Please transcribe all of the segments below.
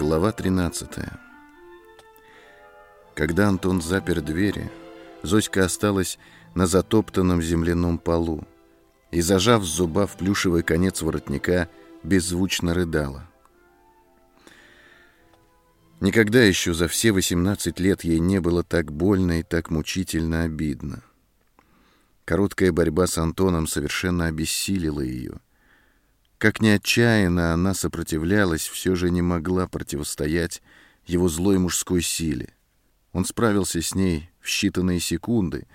Глава 13 Когда Антон запер двери, Зоська осталась на затоптанном земляном полу и, зажав зуба в плюшевый конец воротника, беззвучно рыдала. Никогда еще за все 18 лет ей не было так больно и так мучительно обидно. Короткая борьба с Антоном совершенно обессилила ее — как ни отчаянно она сопротивлялась, все же не могла противостоять его злой мужской силе. Он справился с ней в считанные секунды,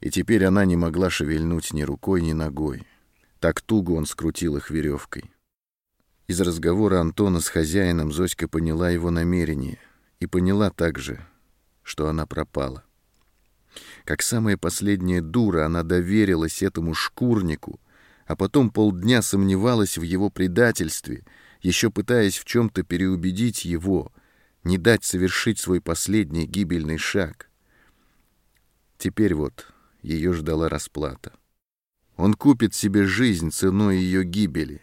и теперь она не могла шевельнуть ни рукой, ни ногой. Так туго он скрутил их веревкой. Из разговора Антона с хозяином Зоська поняла его намерение и поняла также, что она пропала. Как самая последняя дура, она доверилась этому шкурнику — а потом полдня сомневалась в его предательстве, еще пытаясь в чем-то переубедить его, не дать совершить свой последний гибельный шаг. Теперь вот ее ждала расплата. Он купит себе жизнь ценой ее гибели,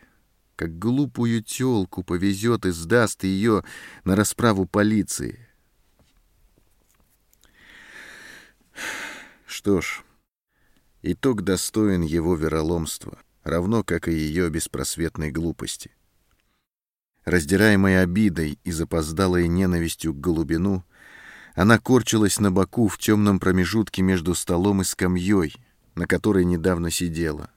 как глупую телку повезет и сдаст ее на расправу полиции. Что ж, итог достоин его вероломства равно как и ее беспросветной глупости. Раздираемая обидой и запоздалой ненавистью к голубину, она корчилась на боку в темном промежутке между столом и скамьей, на которой недавно сидела.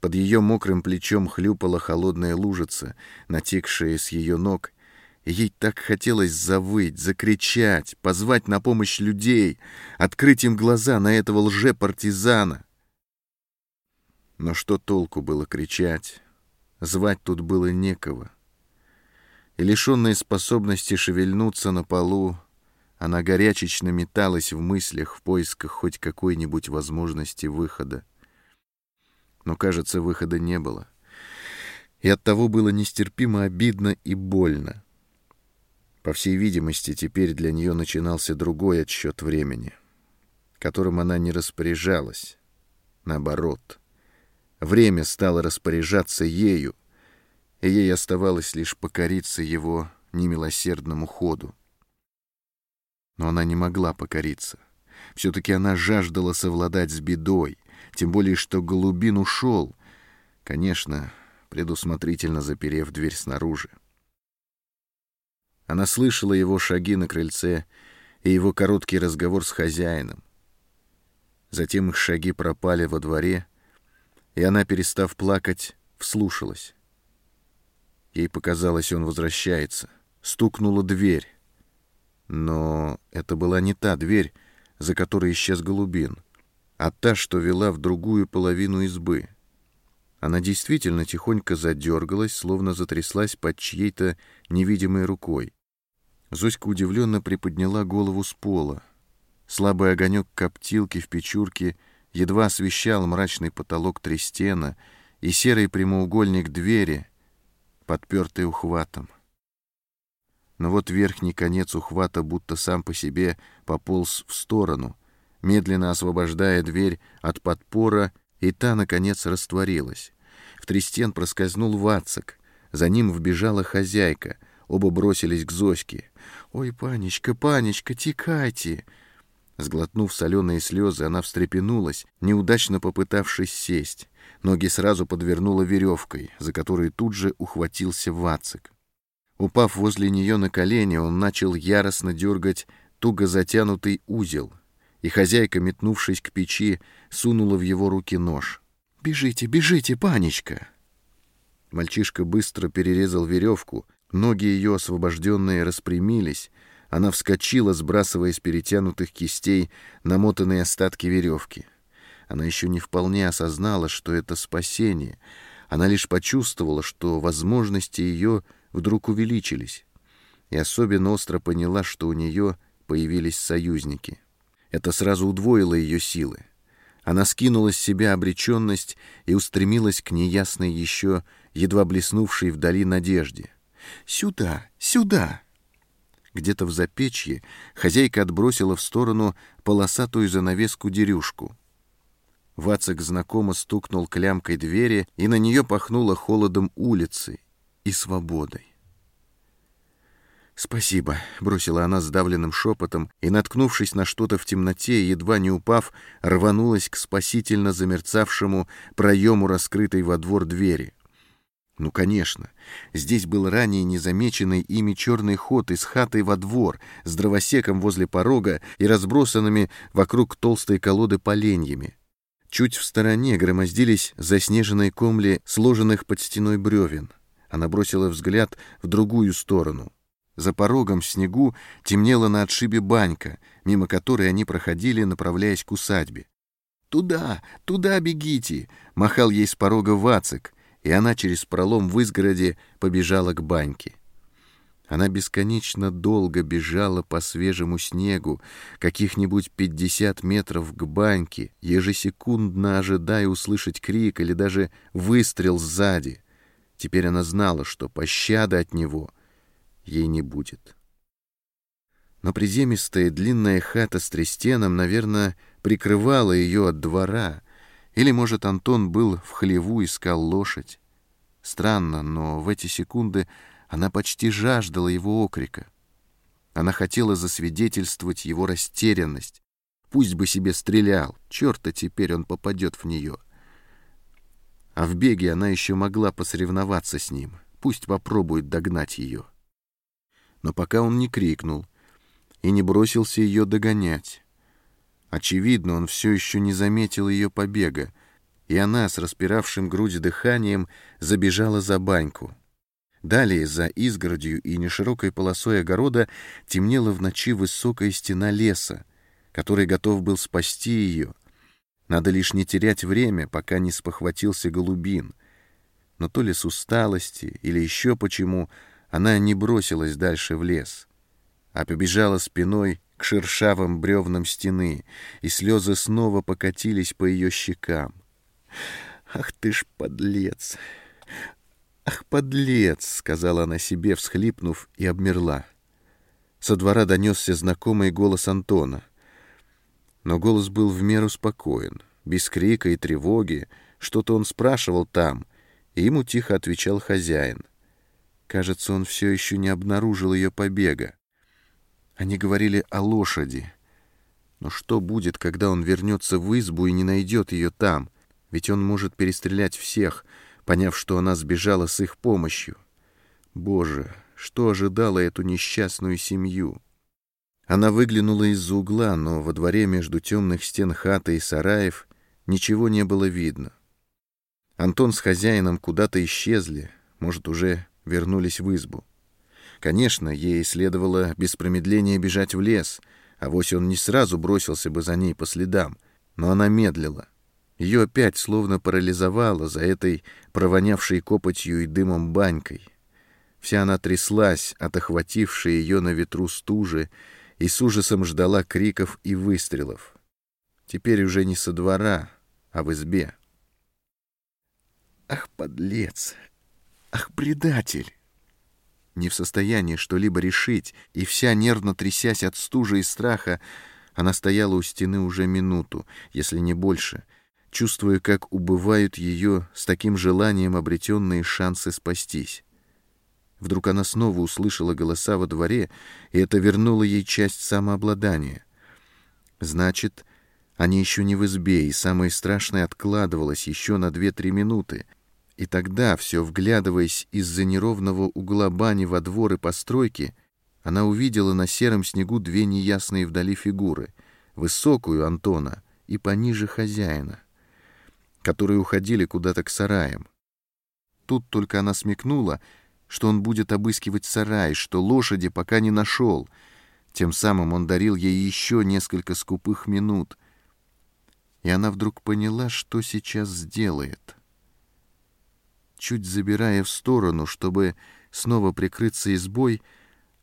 Под ее мокрым плечом хлюпала холодная лужица, натекшая с ее ног, ей так хотелось завыть, закричать, позвать на помощь людей, открыть им глаза на этого лже-партизана, но что толку было кричать? Звать тут было некого. И лишенная способности шевельнуться на полу, она горячечно металась в мыслях в поисках хоть какой-нибудь возможности выхода. Но, кажется, выхода не было. И оттого было нестерпимо обидно и больно. По всей видимости, теперь для нее начинался другой отсчет времени, которым она не распоряжалась. Наоборот — Время стало распоряжаться ею, и ей оставалось лишь покориться его немилосердному ходу. Но она не могла покориться. Все-таки она жаждала совладать с бедой, тем более что Голубин ушел, конечно, предусмотрительно заперев дверь снаружи. Она слышала его шаги на крыльце и его короткий разговор с хозяином. Затем их шаги пропали во дворе, и она, перестав плакать, вслушалась. Ей показалось, он возвращается. Стукнула дверь. Но это была не та дверь, за которой исчез Голубин, а та, что вела в другую половину избы. Она действительно тихонько задергалась, словно затряслась под чьей-то невидимой рукой. Зоська удивленно приподняла голову с пола. Слабый огонек коптилки в печурке — едва освещал мрачный потолок трестена и серый прямоугольник двери, подпертый ухватом. Но вот верхний конец ухвата будто сам по себе пополз в сторону, медленно освобождая дверь от подпора, и та, наконец, растворилась. В трестен проскользнул Вацак, за ним вбежала хозяйка, оба бросились к Зоське. «Ой, панечка, панечка, текайте!» Сглотнув соленые слезы, она встрепенулась, неудачно попытавшись сесть. Ноги сразу подвернула веревкой, за которой тут же ухватился Вацик. Упав возле нее на колени, он начал яростно дергать туго затянутый узел, и хозяйка, метнувшись к печи, сунула в его руки нож. «Бежите, бежите, панечка!» Мальчишка быстро перерезал веревку, ноги ее освобожденные распрямились, она вскочила, сбрасывая с перетянутых кистей намотанные остатки веревки. Она еще не вполне осознала, что это спасение. Она лишь почувствовала, что возможности ее вдруг увеличились. И особенно остро поняла, что у нее появились союзники. Это сразу удвоило ее силы. Она скинула с себя обреченность и устремилась к неясной еще, едва блеснувшей вдали надежде. «Сюда! Сюда!» Где-то в запечье хозяйка отбросила в сторону полосатую занавеску-дерюшку. Вацак знакомо стукнул клямкой двери, и на нее пахнуло холодом улицы и свободой. «Спасибо», — бросила она сдавленным шепотом и, наткнувшись на что-то в темноте, едва не упав, рванулась к спасительно замерцавшему проему раскрытой во двор двери. Ну, конечно, здесь был ранее незамеченный ими черный ход из хаты во двор с дровосеком возле порога и разбросанными вокруг толстой колоды поленьями. Чуть в стороне громоздились заснеженные комли сложенных под стеной бревен. Она бросила взгляд в другую сторону. За порогом в снегу темнела на отшибе банька, мимо которой они проходили, направляясь к усадьбе. «Туда, туда бегите!» — махал ей с порога Вацик, и она через пролом в изгороде побежала к баньке. Она бесконечно долго бежала по свежему снегу, каких-нибудь пятьдесят метров к баньке, ежесекундно ожидая услышать крик или даже выстрел сзади. Теперь она знала, что пощады от него ей не будет. Но приземистая длинная хата с трестеном, наверное, прикрывала ее от двора, или, может, Антон был в хлеву, искал лошадь. Странно, но в эти секунды она почти жаждала его окрика. Она хотела засвидетельствовать его растерянность. Пусть бы себе стрелял, черта теперь он попадет в нее. А в беге она еще могла посоревноваться с ним. Пусть попробует догнать ее. Но пока он не крикнул и не бросился ее догонять. Очевидно, он все еще не заметил ее побега, и она с распиравшим грудь дыханием забежала за баньку. Далее, за изгородью и неширокой полосой огорода, темнела в ночи высокая стена леса, который готов был спасти ее. Надо лишь не терять время, пока не спохватился голубин. Но то ли с усталости или еще почему, она не бросилась дальше в лес, а побежала спиной к шершавым бревнам стены, и слезы снова покатились по ее щекам. «Ах ты ж подлец! «Ах, подлец!» — сказала она себе, всхлипнув, и обмерла. Со двора донесся знакомый голос Антона. Но голос был в меру спокоен, без крика и тревоги. Что-то он спрашивал там, и ему тихо отвечал хозяин. Кажется, он все еще не обнаружил ее побега. Они говорили о лошади. Но что будет, когда он вернется в избу и не найдет ее там? Ведь он может перестрелять всех — поняв, что она сбежала с их помощью. Боже, что ожидало эту несчастную семью? Она выглянула из-за угла, но во дворе между темных стен хаты и сараев ничего не было видно. Антон с хозяином куда-то исчезли, может, уже вернулись в избу. Конечно, ей следовало без промедления бежать в лес, а вось он не сразу бросился бы за ней по следам, но она медлила. Ее опять словно парализовало за этой провонявшей копотью и дымом банькой. Вся она тряслась от охватившей ее на ветру стужи и с ужасом ждала криков и выстрелов. Теперь уже не со двора, а в избе. «Ах, подлец! Ах, предатель!» Не в состоянии что-либо решить, и вся нервно трясясь от стужи и страха, она стояла у стены уже минуту, если не больше — чувствуя, как убывают ее с таким желанием обретенные шансы спастись. Вдруг она снова услышала голоса во дворе, и это вернуло ей часть самообладания. Значит, они еще не в избе, и самое страшное откладывалось еще на две-три минуты. И тогда, все вглядываясь из-за неровного угла бани во двор и постройки, она увидела на сером снегу две неясные вдали фигуры — высокую Антона и пониже хозяина которые уходили куда-то к сараям. Тут только она смекнула, что он будет обыскивать сарай, что лошади пока не нашел. Тем самым он дарил ей еще несколько скупых минут. И она вдруг поняла, что сейчас сделает. Чуть забирая в сторону, чтобы снова прикрыться избой,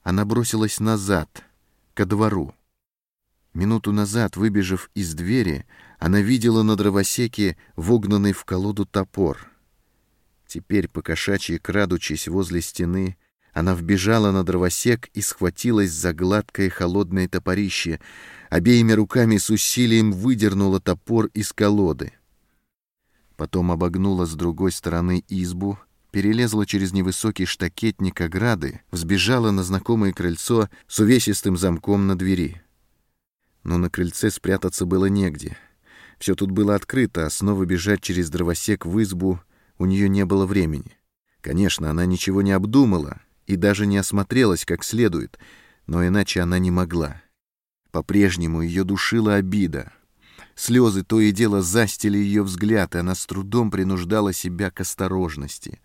она бросилась назад, ко двору. Минуту назад, выбежав из двери, она видела на дровосеке вогнанный в колоду топор. Теперь, покошачьи крадучись возле стены, она вбежала на дровосек и схватилась за гладкое холодное топорище, обеими руками с усилием выдернула топор из колоды. Потом обогнула с другой стороны избу, перелезла через невысокий штакетник ограды, взбежала на знакомое крыльцо с увесистым замком на двери. Но на крыльце спрятаться было негде. Все тут было открыто, а снова бежать через дровосек в избу у нее не было времени. Конечно, она ничего не обдумала и даже не осмотрелась как следует, но иначе она не могла. По-прежнему ее душила обида. Слезы то и дело застили ее взгляд, и она с трудом принуждала себя к осторожности.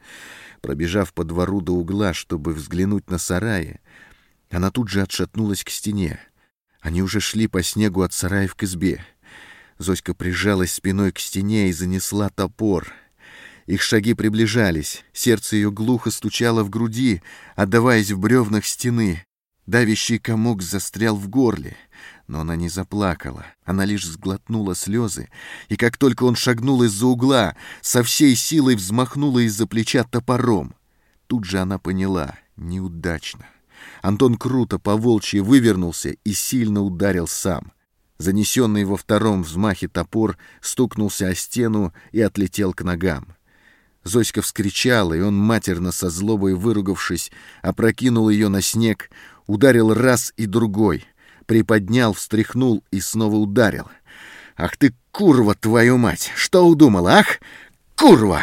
Пробежав по двору до угла, чтобы взглянуть на сараи, она тут же отшатнулась к стене. Они уже шли по снегу от сараев к избе. Зоська прижалась спиной к стене и занесла топор. Их шаги приближались, сердце ее глухо стучало в груди, отдаваясь в бревнах стены. Давящий комок застрял в горле, но она не заплакала. Она лишь сглотнула слезы, и как только он шагнул из-за угла, со всей силой взмахнула из-за плеча топором. Тут же она поняла — неудачно. Антон круто по волчьи вывернулся и сильно ударил сам. Занесенный во втором взмахе топор стукнулся о стену и отлетел к ногам. Зоська вскричала, и он, матерно со злобой выругавшись, опрокинул ее на снег, ударил раз и другой, приподнял, встряхнул и снова ударил. «Ах ты, курва, твою мать! Что удумала, ах? Курва!»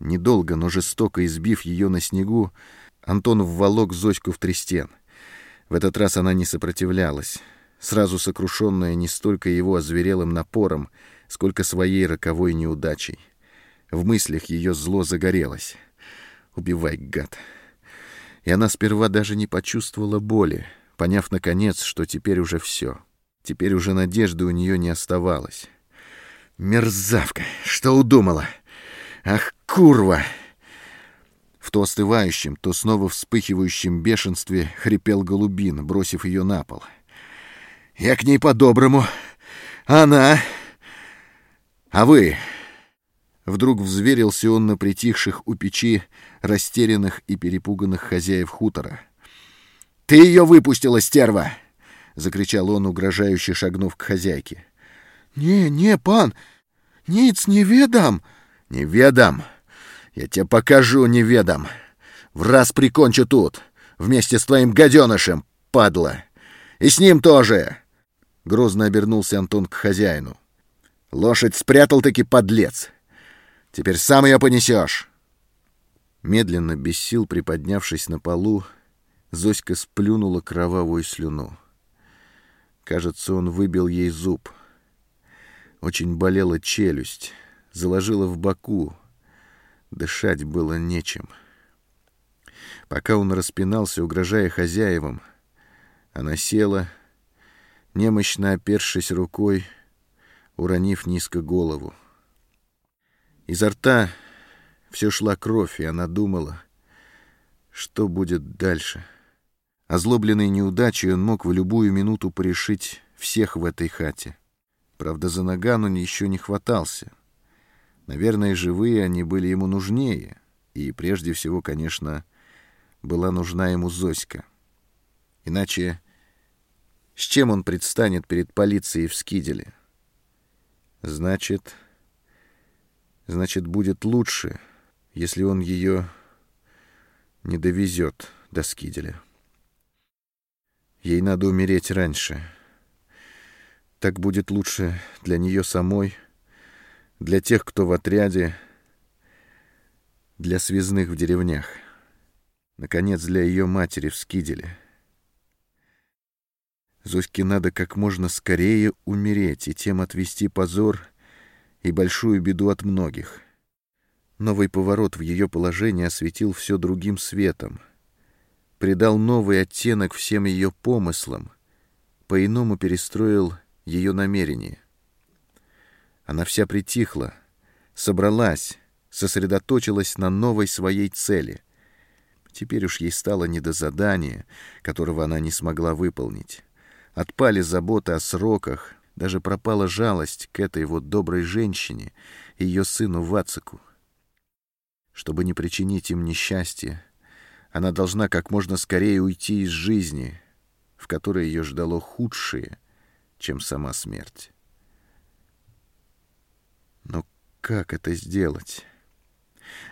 Недолго, но жестоко избив ее на снегу, Антон вволок Зоську в трестен. В этот раз она не сопротивлялась, сразу сокрушенная не столько его озверелым напором, сколько своей роковой неудачей. В мыслях ее зло загорелось. «Убивай, гад!» И она сперва даже не почувствовала боли, поняв, наконец, что теперь уже все. Теперь уже надежды у нее не оставалось. «Мерзавка! Что удумала? Ах, курва!» В то остывающем, то снова вспыхивающем бешенстве хрипел голубин, бросив ее на пол. «Я к ней по-доброму. Она... А вы...» Вдруг взверился он на притихших у печи, растерянных и перепуганных хозяев хутора. «Ты ее выпустила, стерва!» — закричал он, угрожающе шагнув к хозяйке. «Не, не, пан, ниц не ведам!» «Не ведам!» Я тебе покажу, неведом. В раз прикончу тут, вместе с твоим гаденышем, падла. И с ним тоже!» Грозно обернулся Антон к хозяину. «Лошадь спрятал-таки подлец. Теперь сам ее понесешь!» Медленно, без сил приподнявшись на полу, Зоська сплюнула кровавую слюну. Кажется, он выбил ей зуб. Очень болела челюсть, заложила в боку, Дышать было нечем. Пока он распинался, угрожая хозяевам, она села, немощно опершись рукой, уронив низко голову. Изо рта все шла кровь, и она думала, что будет дальше. Озлобленный неудачей, он мог в любую минуту порешить всех в этой хате. Правда, за наган он еще не хватался — Наверное, живые они были ему нужнее, и прежде всего, конечно, была нужна ему Зоська. Иначе с чем он предстанет перед полицией в Скиделе? Значит, значит, будет лучше, если он ее не довезет до Скиделя. Ей надо умереть раньше. Так будет лучше для нее самой — для тех, кто в отряде, для связных в деревнях, наконец, для ее матери в Скиделе. Зоське надо как можно скорее умереть и тем отвести позор и большую беду от многих. Новый поворот в ее положении осветил все другим светом, придал новый оттенок всем ее помыслам, по-иному перестроил ее намерения. Она вся притихла, собралась, сосредоточилась на новой своей цели. Теперь уж ей стало не до задания, которого она не смогла выполнить. Отпали заботы о сроках, даже пропала жалость к этой вот доброй женщине и ее сыну Вацику. Чтобы не причинить им несчастье, она должна как можно скорее уйти из жизни, в которой ее ждало худшее, чем сама смерть. Но как это сделать?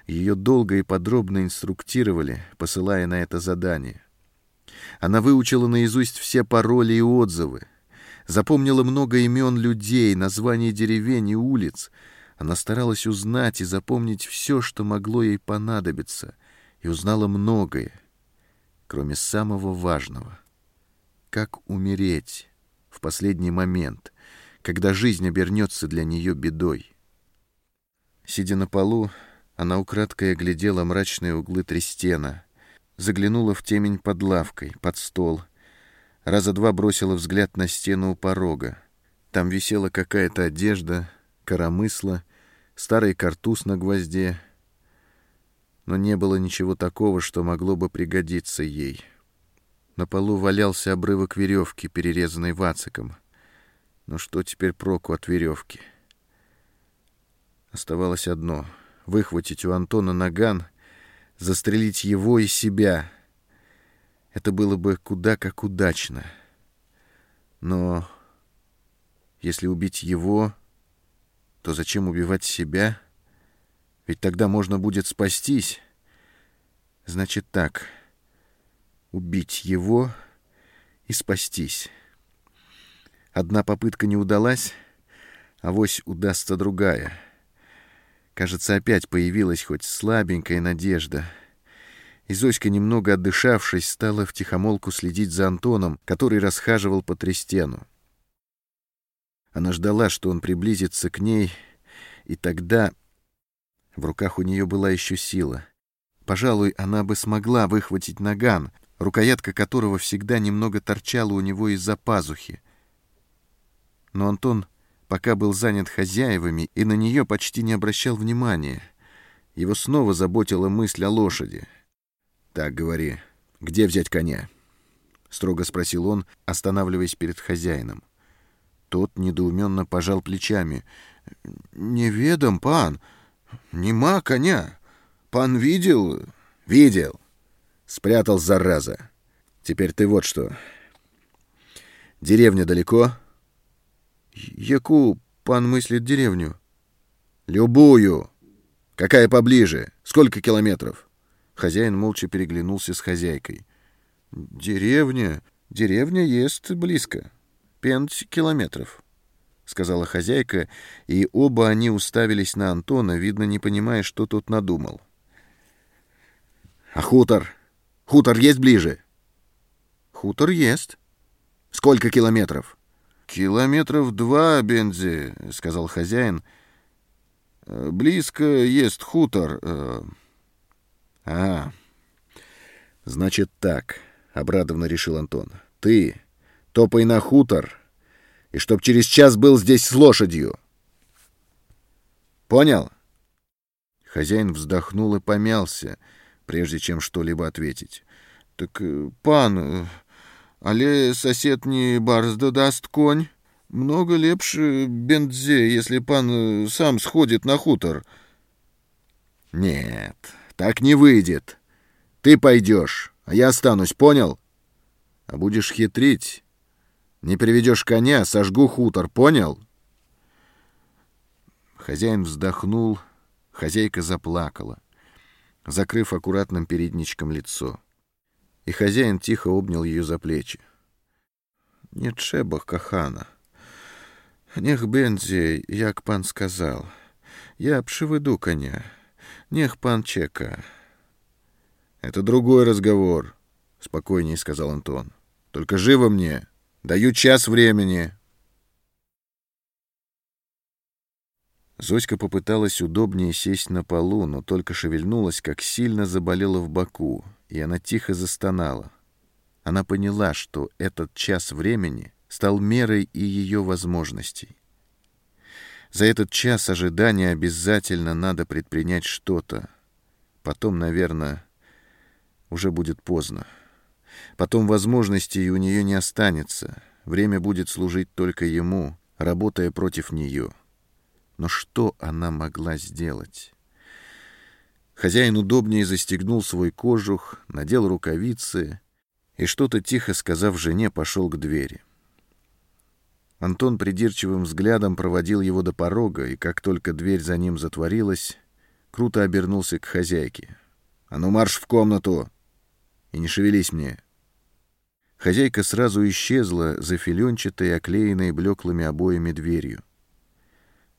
Ее долго и подробно инструктировали, посылая на это задание. Она выучила наизусть все пароли и отзывы, запомнила много имен людей, названий деревень и улиц. Она старалась узнать и запомнить все, что могло ей понадобиться, и узнала многое, кроме самого важного. Как умереть в последний момент, когда жизнь обернется для нее бедой. Сидя на полу, она украдкой оглядела мрачные углы Трестена, заглянула в темень под лавкой, под стол, раза два бросила взгляд на стену у порога. Там висела какая-то одежда, коромысла, старый картуз на гвозде, но не было ничего такого, что могло бы пригодиться ей. На полу валялся обрывок веревки, перерезанный вациком. Но что теперь проку от веревки? Оставалось одно — выхватить у Антона наган, застрелить его и себя. Это было бы куда как удачно. Но если убить его, то зачем убивать себя? Ведь тогда можно будет спастись. Значит так — убить его и спастись. Одна попытка не удалась, а вось удастся другая. Кажется, опять появилась хоть слабенькая надежда. И Зоська, немного отдышавшись, стала втихомолку следить за Антоном, который расхаживал по Трестену. Она ждала, что он приблизится к ней, и тогда в руках у нее была еще сила. Пожалуй, она бы смогла выхватить наган, рукоятка которого всегда немного торчала у него из-за пазухи. Но Антон пока был занят хозяевами и на нее почти не обращал внимания. Его снова заботила мысль о лошади. «Так, говори, где взять коня?» — строго спросил он, останавливаясь перед хозяином. Тот недоуменно пожал плечами. «Не ведом, пан. Нема коня. Пан видел?» «Видел. Спрятал, зараза. Теперь ты вот что. Деревня далеко? Яку пан мыслит деревню? Любую. Какая поближе? Сколько километров? Хозяин молча переглянулся с хозяйкой. Деревня? Деревня есть близко. Пять километров. — сказала хозяйка, и оба они уставились на Антона, видно, не понимая, что тот надумал. — А хутор? Хутор есть ближе? Хутор есть. Сколько километров? Километров два, Бензи, сказал хозяин. Э, близко есть хутор. Э. А, значит так, обрадованно решил Антон. Ты топай на хутор, и чтоб через час был здесь с лошадью. Понял? Хозяин вздохнул и помялся — прежде чем что-либо ответить. «Так, э, пан, э, але сосед не барзда даст конь? Много лепше бензе, если пан э, сам сходит на хутор». «Нет, так не выйдет. Ты пойдешь, а я останусь, понял? А будешь хитрить, не приведешь коня, сожгу хутор, понял?» Хозяин вздохнул, хозяйка заплакала закрыв аккуратным передничком лицо. И хозяин тихо обнял ее за плечи. «Не trzeba, кахана. Нех będzie, як пан сказал. Я przywеду коня. Нех пан чека». «Это другой разговор», — спокойнее сказал Антон. «Только живо мне. Даю час времени». Зоська попыталась удобнее сесть на полу, но только шевельнулась, как сильно заболела в боку, и она тихо застонала. Она поняла, что этот час времени стал мерой и ее возможностей. За этот час ожидания обязательно надо предпринять что-то. Потом, наверное, уже будет поздно. Потом возможностей у нее не останется. Время будет служить только ему, работая против нее. Но что она могла сделать? Хозяин удобнее застегнул свой кожух, надел рукавицы и, что-то тихо сказав жене, пошел к двери. Антон придирчивым взглядом проводил его до порога, и как только дверь за ним затворилась, круто обернулся к хозяйке. «А ну марш в комнату! И не шевелись мне!» Хозяйка сразу исчезла за филенчатой, оклеенной блеклыми обоями дверью.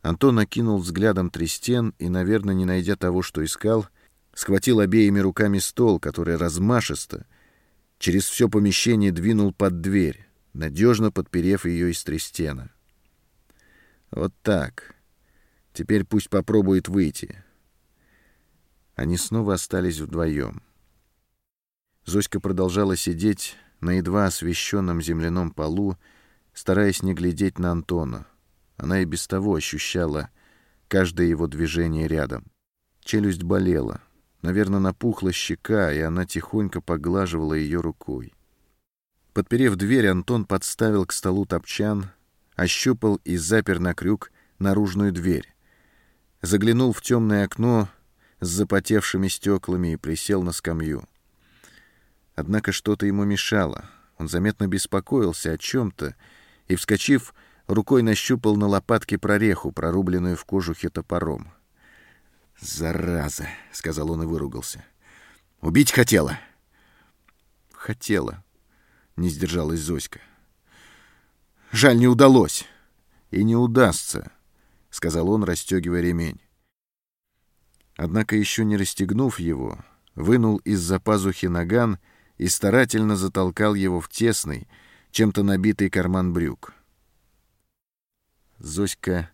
Антон окинул взглядом три стен и, наверное, не найдя того, что искал, схватил обеими руками стол, который размашисто через все помещение двинул под дверь, надежно подперев ее из трестена. Вот так. Теперь пусть попробует выйти. Они снова остались вдвоем. Зоська продолжала сидеть на едва освещенном земляном полу, стараясь не глядеть на Антона. Она и без того ощущала каждое его движение рядом. Челюсть болела. Наверное, напухла щека, и она тихонько поглаживала ее рукой. Подперев дверь, Антон подставил к столу топчан, ощупал и запер на крюк наружную дверь. Заглянул в темное окно с запотевшими стеклами и присел на скамью. Однако что-то ему мешало. Он заметно беспокоился о чем-то и, вскочив, рукой нащупал на лопатке прореху, прорубленную в кожухе топором. «Зараза!» — сказал он и выругался. «Убить хотела?» «Хотела», — не сдержалась Зоська. «Жаль, не удалось». «И не удастся», — сказал он, расстегивая ремень. Однако, еще не расстегнув его, вынул из-за пазухи наган и старательно затолкал его в тесный, чем-то набитый карман брюк. Зоська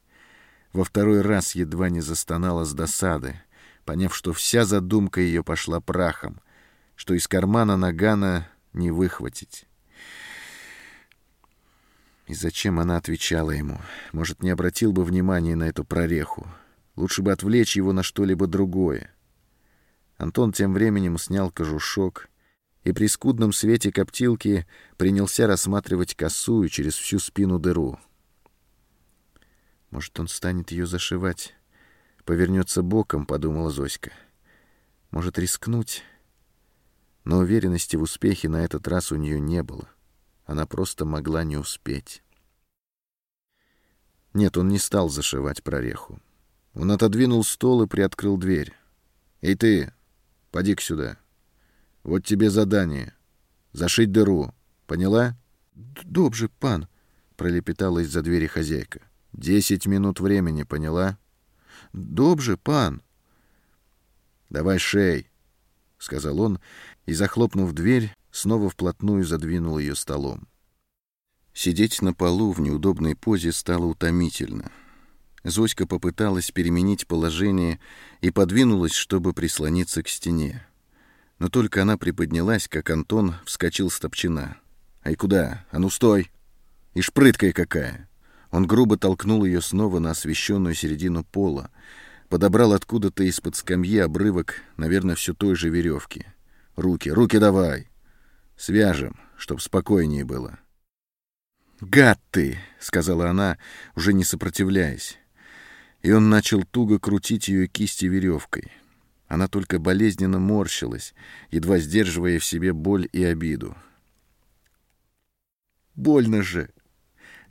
во второй раз едва не застонала с досады, поняв, что вся задумка ее пошла прахом, что из кармана нагана не выхватить. И зачем она отвечала ему? Может, не обратил бы внимания на эту прореху. Лучше бы отвлечь его на что-либо другое. Антон тем временем снял кожушок и при скудном свете коптилки принялся рассматривать косую через всю спину дыру. Может, он станет ее зашивать. Повернется боком, подумала Зоська. Может, рискнуть? Но уверенности в успехе на этот раз у нее не было. Она просто могла не успеть. Нет, он не стал зашивать прореху. Он отодвинул стол и приоткрыл дверь. «Эй ты, поди-ка сюда. Вот тебе задание. Зашить дыру. Поняла?» «Добже, пан», — пролепетала из-за двери хозяйка. Десять минут времени, поняла? Добже, пан. Давай шей, — сказал он, и, захлопнув дверь, снова вплотную задвинул ее столом. Сидеть на полу в неудобной позе стало утомительно. Зоська попыталась переменить положение и подвинулась, чтобы прислониться к стене. Но только она приподнялась, как Антон вскочил с топчина. «Ай, куда? А ну, стой! И шпрыткая какая!» Он грубо толкнул ее снова на освещенную середину пола, подобрал откуда-то из-под скамьи обрывок, наверное, все той же веревки. «Руки, руки давай! Свяжем, чтоб спокойнее было». «Гад ты!» — сказала она, уже не сопротивляясь. И он начал туго крутить ее кисти веревкой. Она только болезненно морщилась, едва сдерживая в себе боль и обиду. «Больно же!»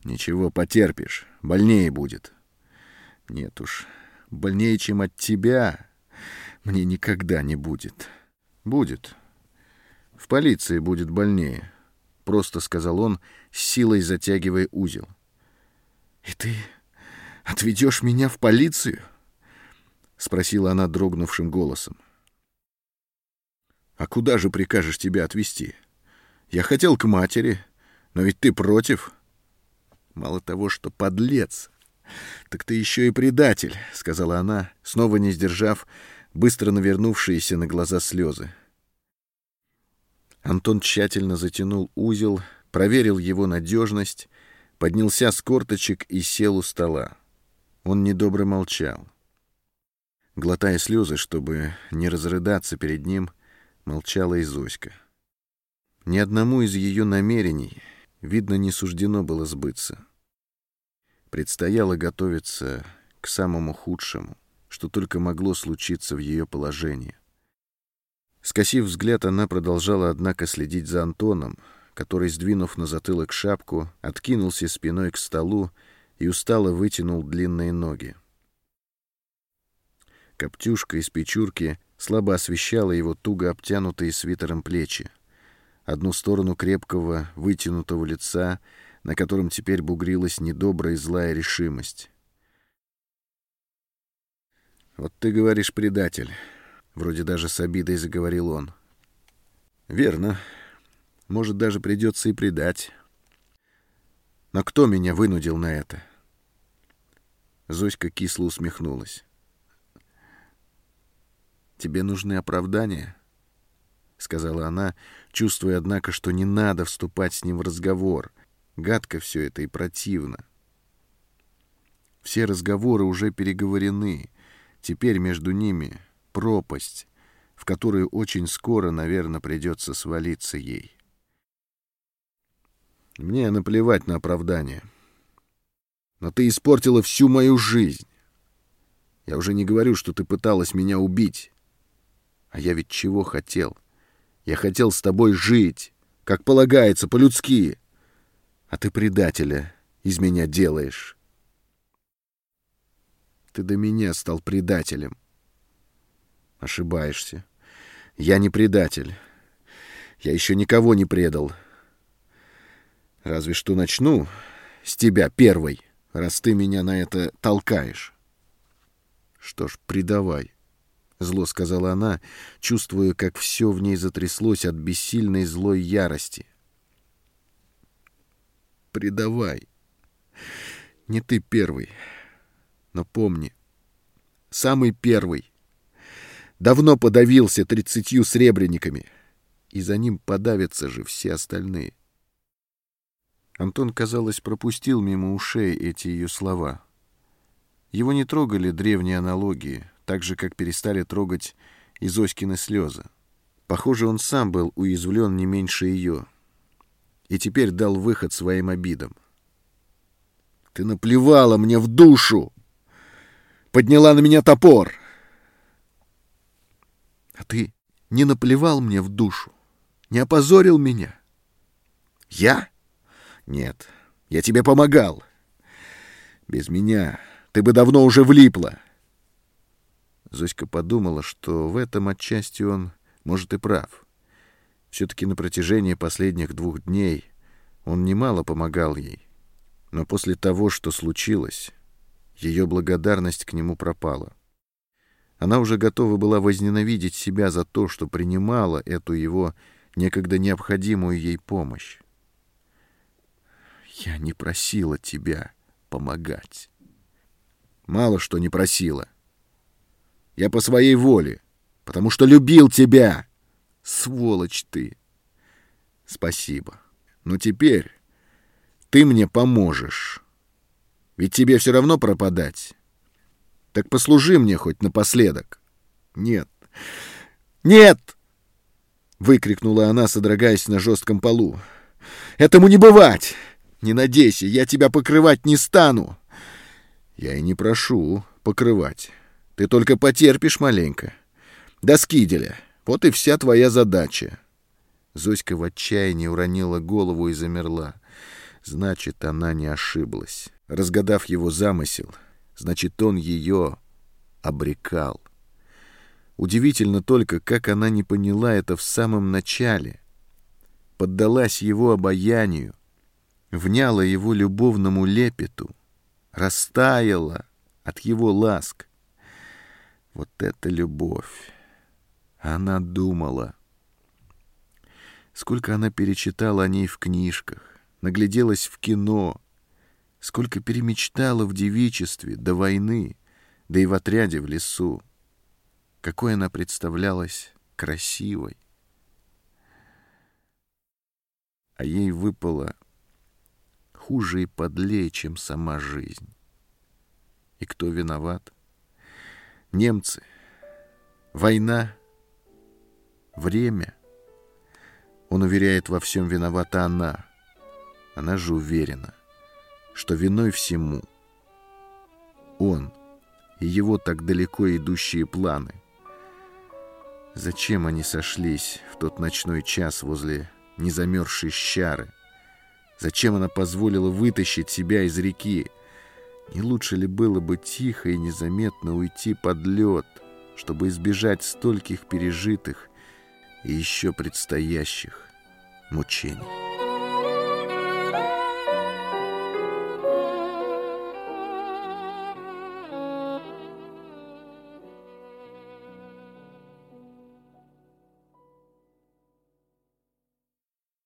Ничего, потерпишь. Больнее будет. Нет уж, больнее, чем от тебя, мне никогда не будет. Будет. В полиции будет больнее, просто сказал он, силой затягивая узел. И ты отведешь меня в полицию? Спросила она дрогнувшим голосом. А куда же прикажешь тебя отвезти? Я хотел к матери, но ведь ты против. Мало того, что подлец, так ты еще и предатель, — сказала она, снова не сдержав быстро навернувшиеся на глаза слезы. Антон тщательно затянул узел, проверил его надежность, поднялся с корточек и сел у стола. Он недобро молчал. Глотая слезы, чтобы не разрыдаться перед ним, молчала и Зоська. Ни одному из ее намерений — видно, не суждено было сбыться. Предстояло готовиться к самому худшему, что только могло случиться в ее положении. Скосив взгляд, она продолжала, однако, следить за Антоном, который, сдвинув на затылок шапку, откинулся спиной к столу и устало вытянул длинные ноги. Коптюшка из печурки слабо освещала его туго обтянутые свитером плечи. Одну сторону крепкого, вытянутого лица, на котором теперь бугрилась недобрая и злая решимость. «Вот ты говоришь, предатель», — вроде даже с обидой заговорил он. «Верно. Может, даже придется и предать. Но кто меня вынудил на это?» Зоська кисло усмехнулась. «Тебе нужны оправдания?» — сказала она, чувствуя, однако, что не надо вступать с ним в разговор. Гадко все это и противно. Все разговоры уже переговорены. Теперь между ними пропасть, в которую очень скоро, наверное, придется свалиться ей. Мне наплевать на оправдание. Но ты испортила всю мою жизнь. Я уже не говорю, что ты пыталась меня убить. А я ведь чего хотел? Я хотел с тобой жить, как полагается, по-людски. А ты предателя из меня делаешь. Ты до меня стал предателем. Ошибаешься. Я не предатель. Я еще никого не предал. Разве что начну с тебя первой, раз ты меня на это толкаешь. Что ж, предавай. — зло сказала она, чувствуя, как все в ней затряслось от бессильной злой ярости. «Предавай. Не ты первый. Но помни, самый первый. Давно подавился тридцатью сребрениками, и за ним подавятся же все остальные». Антон, казалось, пропустил мимо ушей эти ее слова. Его не трогали древние аналогии — так же, как перестали трогать и Зоськины слезы. Похоже, он сам был уязвлен не меньше ее. И теперь дал выход своим обидам. «Ты наплевала мне в душу! Подняла на меня топор!» «А ты не наплевал мне в душу? Не опозорил меня?» «Я? Нет, я тебе помогал. Без меня ты бы давно уже влипла. Зоська подумала, что в этом отчасти он, может, и прав. Все-таки на протяжении последних двух дней он немало помогал ей. Но после того, что случилось, ее благодарность к нему пропала. Она уже готова была возненавидеть себя за то, что принимала эту его некогда необходимую ей помощь. «Я не просила тебя помогать». «Мало что не просила. Я по своей воле, потому что любил тебя. Сволочь ты. Спасибо. Но теперь ты мне поможешь. Ведь тебе все равно пропадать. Так послужи мне хоть напоследок. Нет. Нет! Выкрикнула она, содрогаясь на жестком полу. Этому не бывать! Не надейся, я тебя покрывать не стану. Я и не прошу покрывать. Ты только потерпишь маленько. До скиделя. Вот и вся твоя задача. Зоська в отчаянии уронила голову и замерла. Значит, она не ошиблась. Разгадав его замысел, значит, он ее обрекал. Удивительно только, как она не поняла это в самом начале. Поддалась его обаянию, вняла его любовному лепету, растаяла от его ласк. Вот это любовь! Она думала. Сколько она перечитала о ней в книжках, нагляделась в кино, сколько перемечтала в девичестве до войны, да и в отряде в лесу. Какой она представлялась красивой. А ей выпало хуже и подлее, чем сама жизнь. И кто виноват? Немцы. Война. Время. Он уверяет, во всем виновата она. Она же уверена, что виной всему он и его так далеко идущие планы. Зачем они сошлись в тот ночной час возле незамерзшей щары? Зачем она позволила вытащить себя из реки? Не лучше ли было бы тихо и незаметно уйти под лед, чтобы избежать стольких пережитых и еще предстоящих мучений?